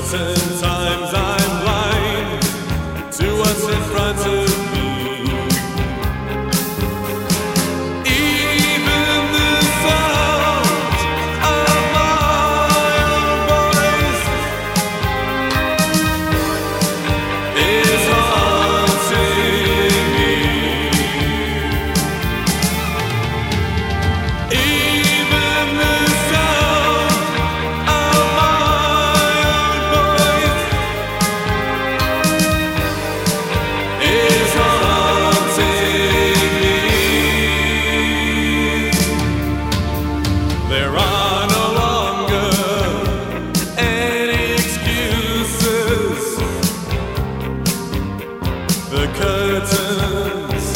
certain times curtains